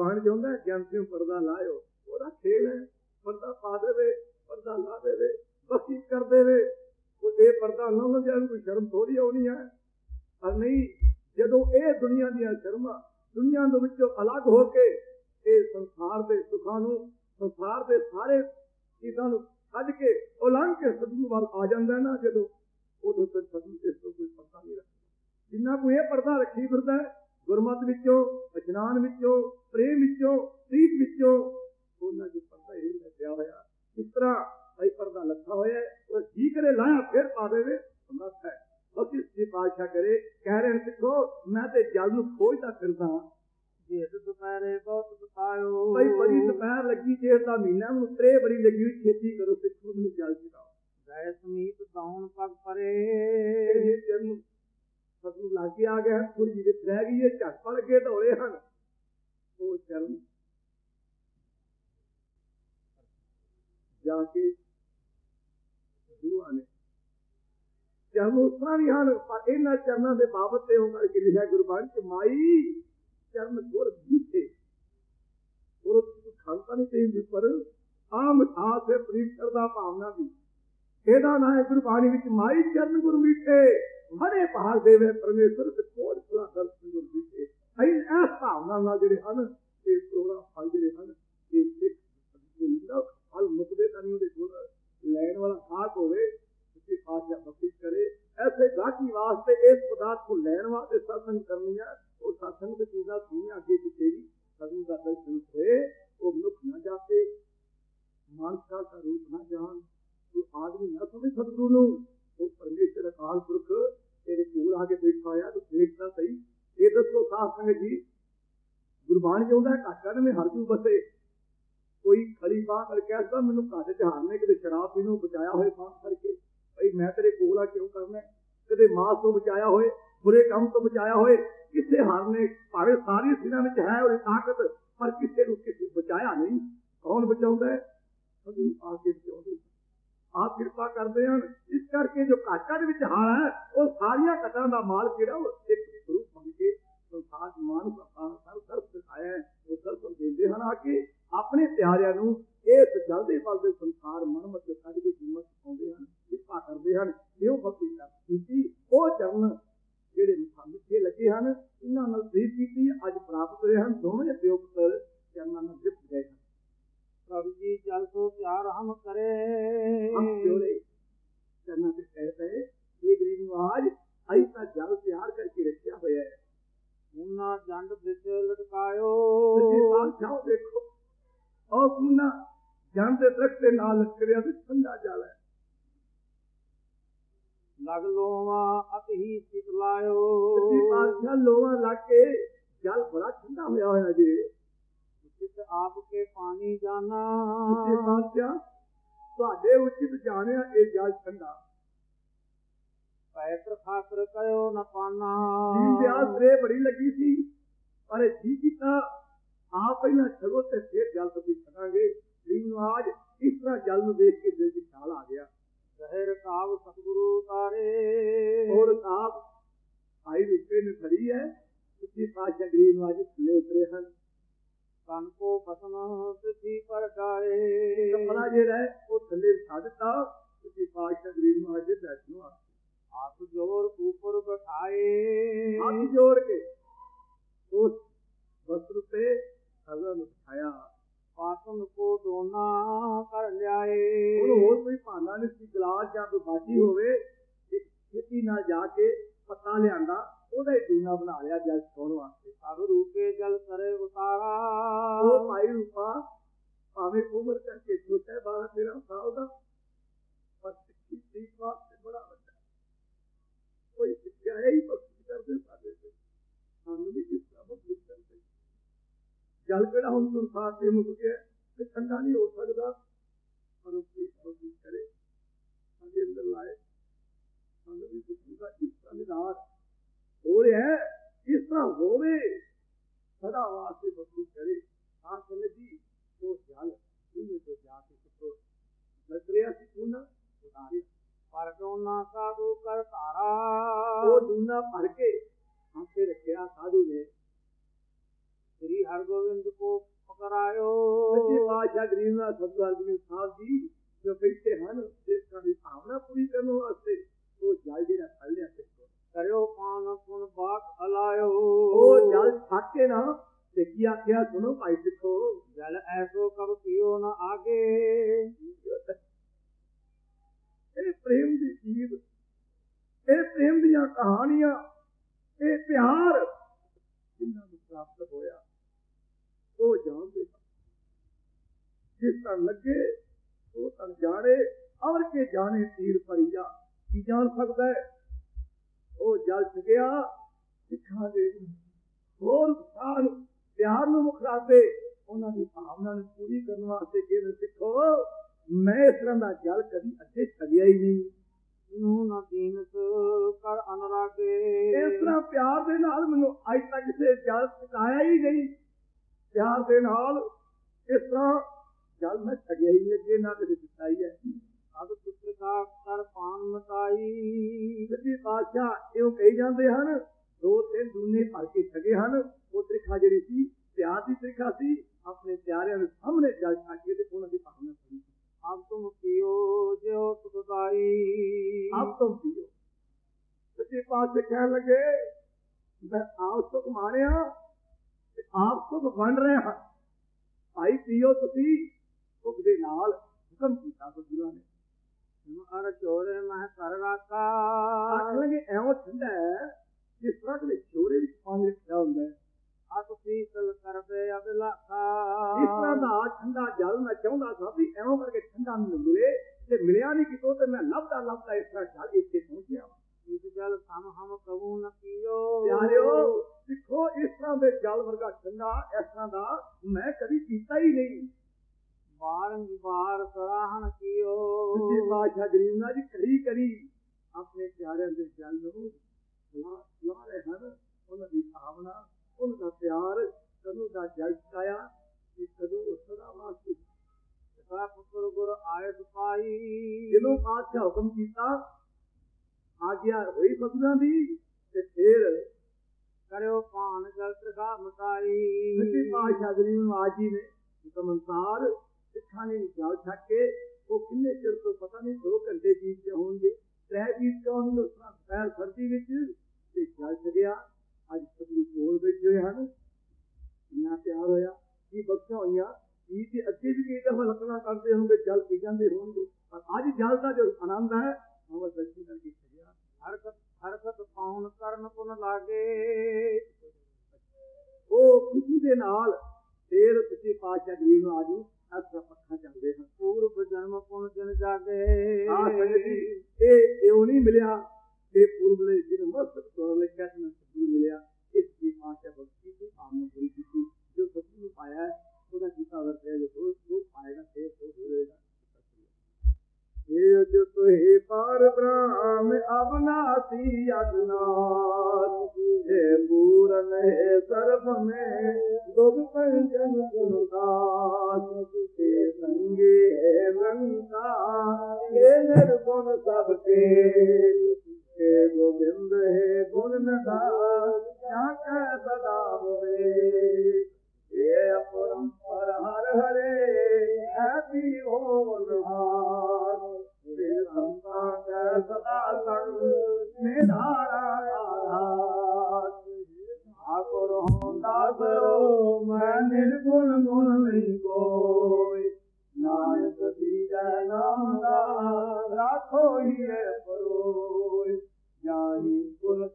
ਗੁਰਬਾਣੀ ਚਾਹੁੰਦਾ ਜੰਤਿਓ ਪਰਦਾ ਲਾਇਓ। ਉਹਦਾ ਖੇਲ ਹੈ, ਪਰਦਾ ਪਾ ਦੇਵੇ, ਪਰਦਾ ਲਾ ਦੇਵੇ ਬਖਸ਼ਿਸ਼ ਕਰ ਦੇਵੇ। ਉਹ ਇਹ ਪਰਦਾ ਨਾ ਹੋ ਜਾਵੇ ਕੋਈ ਸ਼ਰਮ ਥੋੜੀ ਆਉਣੀ ਹੈ। ਪਰ ਨਹੀਂ, ਜਦੋਂ ਇਹ ਦੁਨੀਆ ਦੀਆਂ ਸ਼ਰਮਾਂ ਦੁਨੀਆ ਦੇ ਵਿੱਚੋਂ ਅਲੱਗ ਹੋ ਕੇ ਇਹ ਸੰਸਾਰ ਦੇ ਸੁੱਖਾਂ ਨੂੰ, ਸੰਸਾਰ ਦੇ ਸਾਰੇ ਚੀਜ਼ਾਂ ਨੂੰ ਛੱਡ ਕੇ ਉਲੰਘ ਕੇ ਸਤਿਗੁਰੂ ਵੱਲ ਆ ਜਾਂਦਾ ਨਾ, ਜਦੋਂ ਉਦੋਂ ਤੱਕ ਸਤਿਗੁਰੂ ਇਸ ਤੋਂ ਕੋਈ ਪਰਦਾ ਨਹੀਂ ਰੱਖਦਾ। ਜਿੰਨਾ ਕੋਈ ਇਹ ਪਰਦਾ ਰੱਖੀ ਫਿਰਦਾ ਗੁਰਮਤ ਵਿੱਚੋਂ ਇਸ਼ਨਾਨ ਵਿੱਚੋਂ ਪ੍ਰੇਮ ਵਿੱਚੋਂ ਪ੍ਰੀਤ ਵਿੱਚੋਂ ਉਹਨਾਂ ਦੇ ਪਰਦਾ ਇਹ ਲੱਗਿਆ ਹੋਇਆ। ਇਸ ਤਰ੍ਹਾਂ ਭਾਈ ਪਰਦਾ ਲੱਥਾ ਹੋਇਆ ਉਹ ਜੀ ਕਰੇ ਲਾਇਆ ਫਿਰ ਪਾ ਦੇਵੇ ਸਮਰੱਥ ਹੈ। ਬਸ ਜੀ ਪਾਸ਼ਾ ਕਰੇ ਕਹਿ ਰਹੇ ਸਿੱਖੋ ਮੈਂ ਤੇ ਜਲ ਨੂੰ ਖੋਜਦਾ ਫਿਰਦਾ ਜੇਤ ਦੁਪਹਿਰੇ ਬਹੁਤ ਬਤਾਇਓ ਭਾਈ ਬੜੀ ਦੁਪਹਿਰ ਲੱਗੀ ਜੇ ਦਾ ਮਹੀਨਾ ਨੂੰ ਤਰੇ ਬੜੀ ਲੱਗੀ ਹੋਈ ਖੇਤੀ ਕਰੋ ਸਿੱਖੋ ਮੈਨੂੰ ਜਲ ਚਕਾਓ ਗਏ ਸਮੀਪ ਦੌਣ ਪਗ ਪਰੇ। ਇਹ ਜਨ ਸਤੂ ਲਾਗੇ ਆ ਗਿਆ ਥੋੜੀ ਜਿਹੀ ਰਹਿ ਗਈ ਹੈ ਝੱਟ ਪੜ ਕੇ ਧੋਲੇ ਹਨ। ਉਹ ਚਰਨ ਜਾ ਨੇ। ਚਰਨ ਉਸ ਵੀ ਹਨ ਪਰ ਇਹਨਾਂ ਚਰਨਾਂ ਦੇ ਬਾਬਤ ਤੇ ਉਹ ਕਰਕੇ ਲਿਖਿਆ ਗੁਰਬਾਣੀ ਚ, ਮਾਈ ਚਰਨ ਗੁਰ ਦਿੱਤੇ ਗੁਰ ਖਾਂਤਾ ਨਹੀਂ ਤੇ ਪਰ, ਆਮ ਸਾਥ ਹੈ ਪ੍ਰੀਤਰ ਦਾ ਭਾਵਨਾ ਦੀ। ਇਹਦਾ ਨਾਂ ਹੈ ਗੁਰਬਾਣੀ ਵਿੱਚ, ਮਾਈ ਚਰਨ ਗੁਰ ਮੀਠੇ ਮਨੇ ਪਹਾੜ ਦੇਵੇ ਪਰਮੇਸ਼ਰ ਤੇ ਕੋੜ ਭਲਾ ਦਰਸ਼ਨ ਗੁਰ ਮੀਠੇ ਭਾਵਨਾ ਨਾਲ ਜਿਹੜੇ ਹਨ ਤੇ ਪ੍ਰੋਗਰਾਮ ਫਲ ਜਿਹੜੇ ਹਨ, ਇਹ ਸਿੱਖ ਫਲ ਮੁਕਦੇ ਤਾਂ ਨਹੀਂ, ਉਹਦੇ ਕੋਲ ਲੈਣ ਵਾਲਾ ਖਾਕ ਹੋਵੇ ਤੇ ਪਾਸ਼ਾ ਬਖਸ਼ਿਸ਼ ਕਰੇ। ਐਸੇ ਗਾਹਕੀ ਵਾਸਤੇ ਇਸ ਪਦਾਰਥ ਨੂੰ ਲੈਣ ਵਾਸਤੇ ਸਤਸੰਗ ਕਰਨੀ ਹੈ ਉਹ ਸਤਸੰਗ ਦੀ ਚੀਜ਼ਾਂ ਸੁਣੀਆਂ, ਅੱਗੇ ਪਿੱਛੇ ਵੀ ਸਤਿਗੁਰੂ ਦਾ ਦਰਸ਼ਨ ਹੋਏ। ਉਹ ਮਨੁੱਖ ਨਾ ਜਾਪੇ, ਮਾਨਸਾ ਦਾ ਰੂਪ ਨਾ ਜਾਣ ਤੂੰ ਆਦਮੀ ਨਾ ਸਮਝ ਸਤਿਗੁਰੂ ਨੂੰ। ਉਹ ਪਰਮੇਸ਼ਰ ਅਕਾਲ ਪੁਰਖ, ਤੇਰੇ ਕੋਲ ਆ ਕੇ ਬੈਠਾ ਹੋਇਆ, ਤੂੰ ਦੇਖਦਾ ਸਹੀ। ਇਹ ਦੱਸੋ ਸਾਧ ਸੰਗਤ ਜੀ ਗੁਰਬਾਣੀ ਚਾਹੁੰਦਾ ਘੱਟ ਘੱਟ ਮੈਂ ਹਰਜੂ ਬਸੇ ਕੋਈ ਖਲੀ ਬਾਹ ਕਰ ਕਹਿੰਦਾ ਮੈਨੂੰ ਘੱਟ ਚ ਹਾਰਨੇ ਕਿਤੇ ਸ਼ਰਾਬ ਪੀਣੋਂ ਬਚਾਇਆ ਹੋਏ ਬਾਹ ਕਰਕੇ। ਭਈ ਮੈਂ ਤੇਰੇ ਕੋਲ ਆ, ਕਿਉਂ ਕਰਨਾ ਕਦੇ ਮਾਸ ਤੋਂ ਬਚਾਇਆ ਹੋਏ, ਬੁਰੇ ਕੰਮ ਤੋਂ ਬਚਾਇਆ ਹੋਏ ਕਿਸੇ ਹਾਰਨੇ ਭਾਵੇਂ ਸਾਰੀ ਸਿਰਾਂ ਵਿੱਚ ਹੈ ਉਹ ਤਾਕਤ, ਪਰ ਕਿਸੇ ਨੂੰ ਕਿਸੇ ਬਚਾਇਆ ਨਹੀਂ। ਕੌਣ ਬਚਾਉਂਦਾ ਹੈ? ਸਤਿਗੁਰੂ ਆ ਕੇ ਬਚਾਉਂਦੇ ਆਪ ਕਿਰਪਾ ਕਰਦੇ ਹਨ। ਇਸ ਕਰਕੇ ਜੋ ਘਾਟਾਂ ਦੇ ਵਿੱਚ ਹਾਲ ਹੈ, ਉਹ ਸਾਰੀਆਂ ਘਟਾਂ ਦਾ ਮਾਲ ਜਿਹੜਾ ਉਹ ਇੱਕ ਸਰੂਪ ਬਣ ਕੇ ਸੰਸਾਰ ਮਾਨ ਸਤਾਨ ਸਰ ਸਰ ਹੈ ਉਹ ਦਰਸ਼ਨ ਦਿੰਦੇ ਹਨ ਆ ਕੇ ਆਪਣੇ ਪਿਆਰਿਆਂ ਨੂੰ ਇਸ ਜਲਦੇ ਬਲਦੇ ਸੰਸਾਰ ਮਨਮਤ ਦੇ ਕੱਢ ਕੇ ਕੀਮਤ ਪਾਉਂਦੇ ਹਨ ਕਿਰਪਾ ਕਰਦੇ ਹਨ ਇਹੋ ਭਗਤੀ ਕਰ ਕੀਤੀ। ਉਹ ਚਰਨ ਜਿਹੜੇ ਮਿੱਠੇ ਲੱਗੇ ਹਨ ਇਹਨਾਂ ਨਾਲ ਪ੍ਰੀਤ ਕੀਤੀ ਅੱਜ ਪ੍ਰਾਪਤ ਹੋਏ ਹਨ ਦੋਵੇਂ ਪਿਓ ਪੁੱਤਰ ਚਰਨਾਂ ਨਾਲ ਜਿੱਤ ਗਏ ਹਨ। ਪ੍ਰਭੂ ਜੀ ਜਲ ਸੋ ਪਿਆਰ ਹਮ ਕਰੇ। ਹੱਥ ਜੋੜੇ ਦੇ ਨਾਲ ਲਟਕਿਆ ਤੇ ਠੰਡਾ ਜਲ ਹੈ। ਲਗ ਲੋਵਾ ਅਤ ਹੀ ਸਿਕ ਲਾਇਓ। ਸੱਚੇ ਪਾਤਸ਼ਾਹ ਲੋਹਾ ਲਾ ਕੇ ਜਲ ਬੜਾ ਠੰਡਾ ਹੋਇਆ ਹੋਇਆ ਜੀ। ਚਿਤ ਆਪ ਕੇ ਪਾਣੀ ਜਾਣਾ। ਸੱਚੇ ਪਾਤਸ਼ਾਹ ਤੁਹਾਡੇ ਉਚਿਤ ਜਾਣਿਆ ਇਹ ਜਲ ਠੰਡਾ। ਪੈਤਰ ਖਾਤਰ ਕਇਓ ਨ ਪਾਣਾ। ਜੀਵ ਦੇ ਆਸਰੇ ਬੜੀ ਲੱਗੀ ਸੀ ਪਰ ਜੀ ਕੀਤਾ ਆਪ ਪਹਿਲਾਂ ਛਗੋ ਤੇ ਫਿਰ ਜਲ ਤੁਸੀਂ ਛਕਾਂਗੇ ਗਰੀਬ ਨਵਾਜ ਇਸ ਤਰ੍ਹਾਂ ਜਲ ਨੂੰ ਦੇਖ ਕੇ ਦਿਲ ਖਿਆਲ ਆ ਗਿਆ। ਜ਼ਹਿਰ ਕਾਬ ਸਤਿਗੁਰੂ ਤਾਰੇ। ਹੋਰ ਸਾਹਿਬ ਆਈ ਰੁਪਏ ਨੇ ਖੜੀ ਹੈ ਸੱਚੀ ਪਾਤਸ਼ਾਹ ਗਰੀਬ ਨਵਾਜ ਥੱਲੇ ਉਤਰੇ ਹਨ। ਤਨ ਕੋ ਬਸਨ ਸਿੱਧੀ ਪਰ ਕੱਪੜਾ ਜਿਹੜਾ ਉਹ ਥੱਲੇ ਛੱਡ ਦਿੱਤਾ। ਨਹੀਂ ਸੀ ਗਲਾਸ ਜਾਂ ਕੋਈ ਬਾਜੀ ਹੋਵੇ ਤੇ ਖੇਤੀ ਨਾਲ ਜਾ ਕੇ ਪੱਤਾ ਲਿਆਂਦਾ ਉਹਦਾ ਹੀ ਦੂਨਾ ਬਣਾ ਲਿਆ ਜਲ ਸੌਣ ਵਾਸਤੇ। ਸਭ ਰੂਪੇ ਜਲ ਕਰੇ ਉਤਾਰਾ ਉਹ ਭਾਈ ਰੂਪਾ ਭਾਵੇਂ ਉਮਰ ਕਰਕੇ ਛੋਟਾ ਹੈ 12 13 ਸਾਲ ਦਾ ਪਰ ਸਿੱਖੀ ਤੀਕ ਵਾਸਤੇ ਬੜਾ ਵੱਡਾ। ਕੋਈ ਸਿੱਖਿਆ ਹੈ ਹੀ ਬਖਸ਼ ਕਰਦੇ ਸਾਡੇ ਤੇ। ਸਾਨੂੰ ਵੀ ਕਿਸ ਤਰ੍ਹਾਂ ਬਖਸ਼ ਕਰਦੇ। ਜਲ ਕਿਹੜਾ ਹੁਣ ਸੰਸਾਰ ਤੇ ਮੁੱਕ ਗਿਆ ਤੇ ਠੰਡਾ ਨਹੀਂ ਹੋ ਸਕਦਾ ਪਰ ਉਹ ਬਖਸ਼ ਕਰੇ? ਸਾਡੇ ਅੰਦਰ ਲਾਏ ਸਾਨੂੰ ਵੀ ਬਖਸ਼ ਦਾ ਇਸ ਤਰ੍ਹਾਂ ਹੋ ਰਿਹਾ ਹੈ ਇਸ ਤਰ੍ਹਾਂ ਹੋਵੇ ਸਦਾ ਵਾਸਤੇ ਬਖਸ਼ ਕਰੇ ਆਹ ਕਹਿੰਦੇ ਉਹ ਜਲ ਇਹਨੇ ਤੋਂ ਜਾ ਕੇ ਸੁੱਟੋ ਲੱਗ ਸੀ ਤੂੰ ਉਤਾਰੇ ਪਰ ਦੋਨਾ ਸਾਧੂ ਕਰ ਧਾਰਾ ਉਹ ਦੂਨਾ ਭਰ ਕੇ ਹੱਥੇ ਰੱਖਿਆ ਸਾਧੂ ਨੇ ਸ੍ਰੀ ਹਰਗੋਬਿੰਦ ਨਿੰਦ ਕੋ ਪਕਰਾਇਓ ਸੱਚੇ ਪਾਤਸ਼ਾਹ ਗਰੀਬ ਨਾਥ ਸਤਿਗੁਰੂ ਅਰਜਨ ਸਾਹਿਬ ਜੀ ਜੋ ਬੈਠੇ ਹਨ ਦੇਸ਼ਾਂ ਦੀ ਭਾਵਨਾ ਪੂਰੀ ਕਰਨ ਵਾਸਤੇ ਉਹ ਜਲ ਜਿਹੜਾ ਫੜ ਲਿਆ ਤੇ ਕਰਿਓ ਪਾਨ ਪੁਨ ਬਾਕ ਹਲਾਇਓ ਉਹ ਜਲ ਛੱਕ ਨਾ ਤੇ ਕੀ ਆਖਿਆ, ਸੁਣੋ ਭਾਈ ਸਿੱਖੋ ਜਲ ਐਸੋ ਕਬ ਪੀਓ ਨ ਆਗੇ ਇਹ ਪ੍ਰੇਮ ਦੀ ਜੀਵ ਇਹ ਪ੍ਰੇਮ ਦੀਆਂ ਕਹਾਣੀਆਂ ਇਹ ਪਿਆਰ ਜਿਨ੍ਹਾਂ ਨੂੰ ਪ੍ਰਾਪਤ ਹੋਇਆ ਉਹ ਜਾਣਦੇ ਹਨ। ਜਿਸ ਤਨ ਲੱਗੇ ਉਹ ਤਨ ਜਾਣੇ ਅਵਰ ਕੇ ਜਾਣੇ ਤੀਰ ਭਰੀਆ। ਕੀ ਜਾਣ ਸਕਦਾ ਹੈ? ਉਹ ਜਲ ਚੁਕਿਆ ਸਿੱਖਾਂ ਦੇ ਹੋਰ ਨੂੰ ਪਿਆਰ ਨੂੰ ਮੁਖਰਾਵੇ ਉਹਨਾਂ ਦੀ ਭਾਵਨਾ ਨੂੰ ਪੂਰੀ ਕਰਨ ਵਾਸਤੇ ਕਿਵੇਂ ਸਿੱਖੋ ਮੈਂ ਇਸ ਤਰ੍ਹਾਂ ਦਾ ਜਲ ਕਦੀ ਅੱਗੇ ਛਗਿਆ ਹੀ ਨਹੀਂ। ਨੂੰ ਨ ਦੀਨਸ ਕਰ ਅਨਰਾਗੇ। ਇਸ ਤਰ੍ਹਾਂ ਪਿਆਰ ਦੇ ਨਾਲ ਮੈਨੂੰ ਅੱਜ ਤੱਕ ਕਿਸੇ ਜਲ ਸਿਖਾਇਆ ਹੀ ਨਹੀਂ। ਪਿਆਰ ਦੇ ਨਾਲ ਇਸ ਤਰ੍ਹਾਂ ਜਲ ਮੈਂ ਛਗਿਆ ਹੀ ਅੱਗੇ ਨਾ ਕਦੇ ਦਿੱਤਾ ਹੀ ਹੈ। ਅਬ ਪੁੱਤਰ ਕਾ ਕਰ ਪਾਨ ਮਟਾਈ ਸੱਚੀ ਬਾਦਸ਼ਾਹ ਇਹੋ ਕਹੀ ਜਾਂਦੇ ਹਨ ਦੋ ਤਿੰਨ ਦੂਨੇ ਭਰ ਕੇ ਛਗੇ ਹਨ। ਉਹ ਤ੍ਰਿਖਾ ਜਿਹੜੀ ਸੀ ਪਿਆਰ ਦੀ ਤ੍ਰਿਖਾ ਸੀ ਆਪਣੇ ਪਿਆਰਿਆਂ ਦੇ ਸਾਹਮਣੇ ਜਲ ਛੱਡ ਕੇ ਤੇ ਉਹਨਾਂ ਦੀ ਭਾਵਨਾ ਪੂਰੀ ਅਬ ਤੁਮ ਪੀਓ ਜਿਉ ਸੁਖਦਾਈ ਆਪ ਤੋਂ ਪੀਓ। ਸੱਚੇ ਪਾਤਸ਼ਾਹ ਕਹਿਣ ਲੱਗੇ ਮੈਂ ਆਪ ਸੁਖ ਮਾਣਿਆ ਤੇ ਆਪ ਸੁਖ ਵੰਡ ਰਿਹਾ ਭਾਈ ਪੀਓ ਤੁਸੀਂ ਦੇ ਨਾਲ ਹੁਕਮ ਕੀਤਾ ਸਤਿਗੁਰਾਂ ਨੇ। ਅਰ ਚੋਰੇ ਮਹ ਕਰ ਰਾਕਾ ਆਖ ਲਗੇ ਐਉਂ ਠੰਡਾ ਜਿਸ ਤਰ੍ਹਾਂ ਦੇ ਛੋਰੇ ਵਿੱਚ ਪਾਣੀ ਰੱਖਿਆ ਹੁੰਦਾ ਹੈ। ਅਤ ਸੀਤਲ ਕਰਵੇ ਅਬਲਾਖਾ ਇਸ ਤਰ੍ਹਾਂ ਦਾ ਠੰਡਾ ਜਲ ਮੈਂ ਚਾਹੁੰਦਾ ਸਾਂ ਵੀ ਐਉਂ ਕਰਕੇ ਠੰਡਾ ਮੈਨੂੰ ਮਿਲੇ ਤੇ ਮਿਲਿਆ ਨਹੀਂ ਕਿਤੋਂ ਤੇ ਮੈਂ ਲੱਭਦਾ ਲੱਭਦਾ ਇਸ ਤਰ੍ਹਾਂ ਜਲ ਇੱਥੇ ਪਹੁੰਚਿਆ ਇਸ ਜਲ ਸਮ ਹਮ ਕਬੂ ਨ ਪੀਓ ਪਿਆਰਿਓ ਸਿੱਖੋ ਇਸ ਤਰ੍ਹਾਂ ਦੇ ਜਲ ਵਰਗਾ ਠੰਡਾ ਇਸ ਤਰ੍ਹਾਂ ਦਾ ਮੈਂ ਕਦੀ ਪੀਤਾ ਹੀ ਨਹੀਂ। ਬਾਰੰ ਬਾਰ ਸਰਾਹਣ ਕੀਓ। ਸੱਚੇ ਪਾਤਸ਼ਾਹ ਗਰੀਬ ਨਾਥ ਜੀ ਕਰੀ ਕਰੀ ਆਪਣੇ ਪਿਆਰਿਆਂ ਦੇ ਜਲ ਨੂੰ ਲਾ ਰਹੇ ਹਨ। ਉਹਨਾਂ ਦੀ ਭਾਵਨਾ ਉਹਨਾਂ ਦਾ ਪਿਆਰ ਕਦੋਂ ਦਾ ਜਲ ਚਕਾਇਆ ਤੇ ਕਦੋਂ ਉਹ ਸਦਾ ਵਾਸਤੇ ਸਾ ਪੁੱਤਰ ਗੁਰ ਆਇਤ ਪਾਈ। ਜਦੋਂ ਪਾਤਸ਼ਾਹ ਹੁਕਮ ਕੀਤਾ ਆਗਿਆ ਹੋਈ ਸਤਿਗੁਰਾਂ ਦੀ ਤੇ ਫਿਰ ਕਰਿਓ ਪਾਨ ਜਲ ਤ੍ਰਿਖਾ ਮਟਾਈ ਸੱਚੇ ਪਾਤਸ਼ਾਹ ਗਰੀਬ ਨਾਥ ਜੀ ਨੇ ਹੁਕਮ ਅਨੁਸਾਰ ਸਿੱਖਾਂ ਨੇ ਜਲ ਛੱਡ ਕੇ ਉਹ ਕਿੰਨੇ ਚਿਰ ਤੋਂ ਪਤਾ ਨਹੀਂ 2 ਘੰਟੇ ਬੀਤ ਕੇ ਹੋਣਗੇ। ਤਰੇ ਬੀਤ ਕੇ ਹੋਣਗੇ ਉਸ ਪੈਰ ਸਰਦੀ ਵਿੱਚ ਤੇ ਜਲ ਛੱਡਿਆ। ਅੱਜ ਸਤਿਗੁਰੂ ਕੋਲ ਬੈਠੇ ਹੋਏ ਹਨ। ਇੰਨਾ ਪਿਆਰ ਹੋਇਆ। ਕੀ ਬਖਸ਼ਾਂ ਹੋਈਆਂ? ਕੀ ਤੇ ਅੱਗੇ ਵੀ ਕਈ ਦਫਾ ਲੱਕੜਾਂ ਕਰਦੇ ਹੋਣਗੇ, ਜਲ ਪੀ ਜਾਂਦੇ ਹੋਣਗੇ। ਪਰ ਅੱਜ ਜਲ ਦਾ ਜੋ ਆਨੰਦ ਹੈ, ਉਹ ਦਰਸ਼ਨ ਕਰਕੇ ਛੱਡਿਆ। ਹਰਕਤ ਹਰਕਤ ਪਾਉਣ ਕਰਨ ਪੁਨ ਲਾਗੇ। ਉਹ ਖੁਸ਼ੀ ਦੇ ਨਾਲ ਫੇਰ ਤੁਸੀਂ ਪਾਤਸ਼ਾਹ ਗਰੀਬ ਨੂੰ ਆਜੂ ਅਸਰ ਪੱਖਾਂ ਚੱਲਦੇ ਹਨ ਪੂਰਬ ਜਨਮ ਪੁਨ ਜਨ ਜਾਗੇ ਆ ਸੰਗਤ ਜੀ ਇਹ ਇਉਂ ਨਹੀਂ ਮਿਲਿਆ ਇਹ ਪੂਰਬਲੇ ਦਿਨ ਮਸਤ ਤੋਰ ਲੈ ਕੇ ਨਾ ਸਤਿਗੁਰੂ ਮਿਲਿਆ ਇਸ ਦੀ ਆਸ਼ਾ ਬਖਸ਼ੀ ਦੀ ਆਮਨ ਪੂਰੀ ਕੀਤੀ ਜੋ ਸਤਿਗੁਰੂ ਨੂੰ ਪਾਇਆ ਹੈ, ਉਹਦਾ ਕੀਤਾ ਵਰਤਿਆ ਜੋ ਦੋ ਦੋ ਪਾਏਗਾ ਫੇਰ ਉਹ ਹੋਏਗਾ ਇਹ ਜੋ ਤੋਹੇ ਪਾਰ ਬ੍ਰਹਮ ਅਬਨਾਸੀ ਅਗਨਾਸ गोविंद हे गुण नदान जाके सदा होवे ये अपरंपर हर हरे हो सदा संग निधारा मां गुण गुण नाय पती जाम खो न